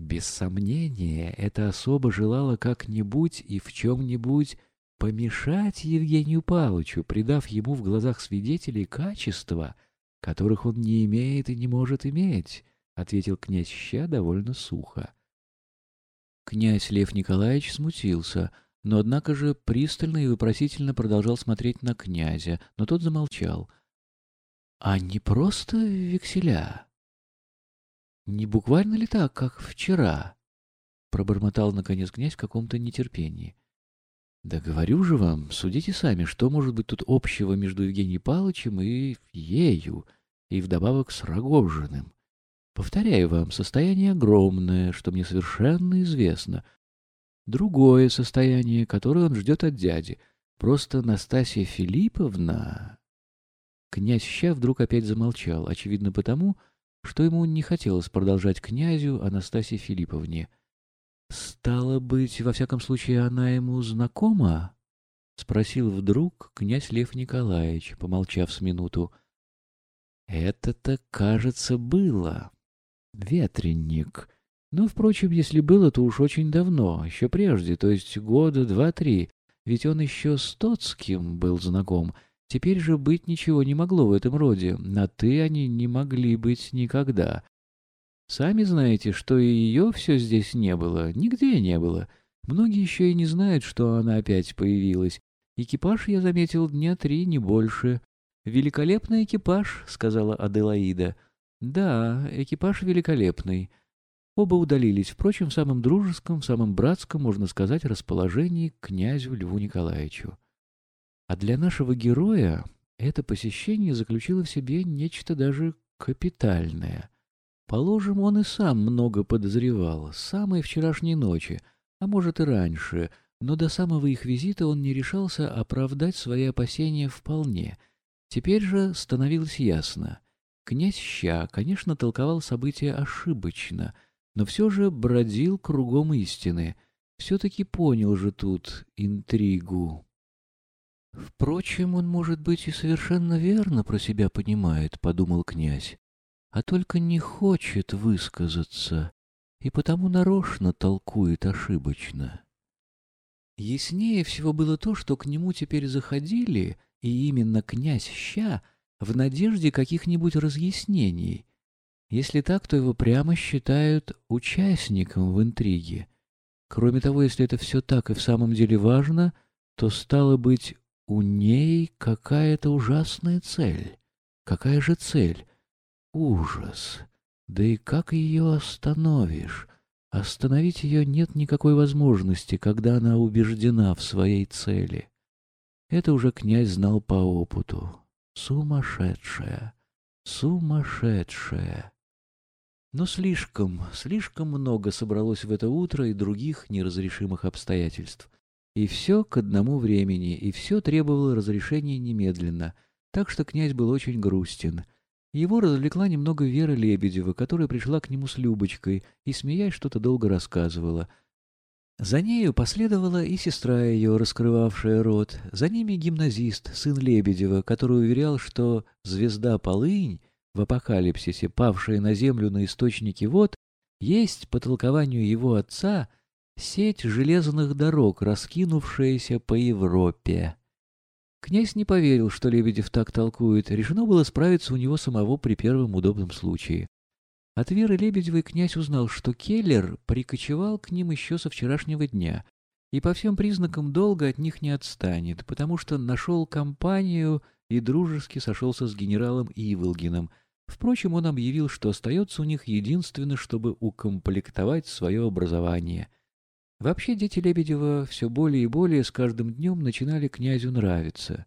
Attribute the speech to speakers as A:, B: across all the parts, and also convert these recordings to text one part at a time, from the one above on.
A: Без сомнения, эта особа желала как-нибудь и в чем-нибудь помешать Евгению Павловичу, придав ему в глазах свидетелей качества, которых он не имеет и не может иметь, — ответил князь Ща довольно сухо. Князь Лев Николаевич смутился, но, однако же, пристально и вопросительно продолжал смотреть на князя, но тот замолчал. — А не просто векселя? Не буквально ли так, как вчера? — пробормотал, наконец, князь в каком-то нетерпении. Да говорю же вам, судите сами, что может быть тут общего между Евгением Павловичем и ею, и вдобавок с Рогожиным. Повторяю вам, состояние огромное, что мне совершенно известно. Другое состояние, которое он ждет от дяди. Просто Настасья Филипповна... Князь Ща вдруг опять замолчал, очевидно потому, что ему не хотелось продолжать князю Анастасии Филипповне — «Стало быть, во всяком случае, она ему знакома?» — спросил вдруг князь Лев Николаевич, помолчав с минуту. «Это-то, кажется, было. Ветренник. Но, впрочем, если было, то уж очень давно, еще прежде, то есть года два-три, ведь он еще с Тоцким был знаком. Теперь же быть ничего не могло в этом роде, на «ты» они не могли быть никогда. Сами знаете, что и ее все здесь не было, нигде не было. Многие еще и не знают, что она опять появилась. Экипаж, я заметил, дня три, не больше. «Великолепный экипаж», — сказала Аделаида. «Да, экипаж великолепный». Оба удалились, впрочем, в самом дружеском, в самом братском, можно сказать, расположении к князю Льву Николаевичу. А для нашего героя это посещение заключило в себе нечто даже капитальное — Положим, он и сам много подозревал, с самой вчерашней ночи, а может и раньше, но до самого их визита он не решался оправдать свои опасения вполне. Теперь же становилось ясно. Князь Ща, конечно, толковал события ошибочно, но все же бродил кругом истины. Все-таки понял же тут интригу. Впрочем, он, может быть, и совершенно верно про себя понимает, — подумал князь а только не хочет высказаться, и потому нарочно толкует ошибочно. Яснее всего было то, что к нему теперь заходили, и именно князь Ща, в надежде каких-нибудь разъяснений. Если так, то его прямо считают участником в интриге. Кроме того, если это все так и в самом деле важно, то, стало быть, у ней какая-то ужасная цель. Какая же цель? ужас. Да и как ее остановишь? Остановить ее нет никакой возможности, когда она убеждена в своей цели. Это уже князь знал по опыту. Сумасшедшая, сумасшедшая. Но слишком, слишком много собралось в это утро и других неразрешимых обстоятельств. И все к одному времени, и все требовало разрешения немедленно, так что князь был очень грустен — его развлекла немного Вера Лебедева, которая пришла к нему с Любочкой и, смеясь, что-то долго рассказывала. За нею последовала и сестра ее, раскрывавшая рот. За ними гимназист, сын Лебедева, который уверял, что звезда Полынь в апокалипсисе, павшая на землю на источнике вод, есть, по толкованию его отца, сеть железных дорог, раскинувшаяся по Европе. Князь не поверил, что Лебедев так толкует, решено было справиться у него самого при первом удобном случае. От Веры Лебедевой князь узнал, что Келлер прикочевал к ним еще со вчерашнего дня и по всем признакам долго от них не отстанет, потому что нашел компанию и дружески сошелся с генералом Иволгиным. Впрочем, он объявил, что остается у них единственно, чтобы укомплектовать свое образование — Вообще дети Лебедева все более и более с каждым днем начинали князю нравиться.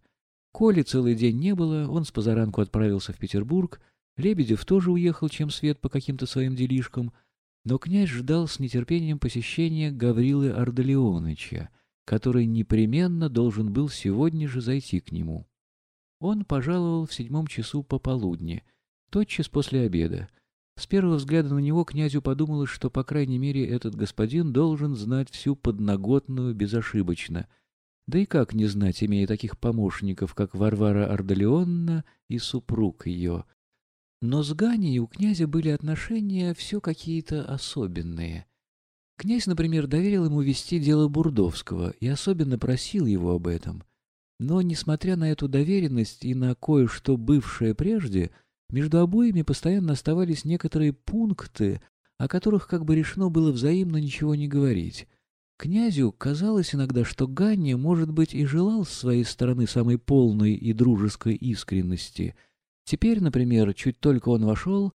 A: Коли целый день не было, он с позаранку отправился в Петербург, Лебедев тоже уехал чем свет по каким-то своим делишкам, но князь ждал с нетерпением посещения Гаврилы Ардалионовича, который непременно должен был сегодня же зайти к нему. Он пожаловал в седьмом часу пополудни, тотчас после обеда. С первого взгляда на него князю подумалось, что, по крайней мере, этот господин должен знать всю подноготную безошибочно. Да и как не знать, имея таких помощников, как Варвара Ардалионна и супруг ее. Но с Ганей у князя были отношения все какие-то особенные. Князь, например, доверил ему вести дело Бурдовского и особенно просил его об этом. Но, несмотря на эту доверенность и на кое-что бывшее прежде, между обоими постоянно оставались некоторые пункты, о которых как бы решено было взаимно ничего не говорить. Князю казалось иногда, что Ганни, может быть, и желал с своей стороны самой полной и дружеской искренности — Теперь, например, чуть только он вошел,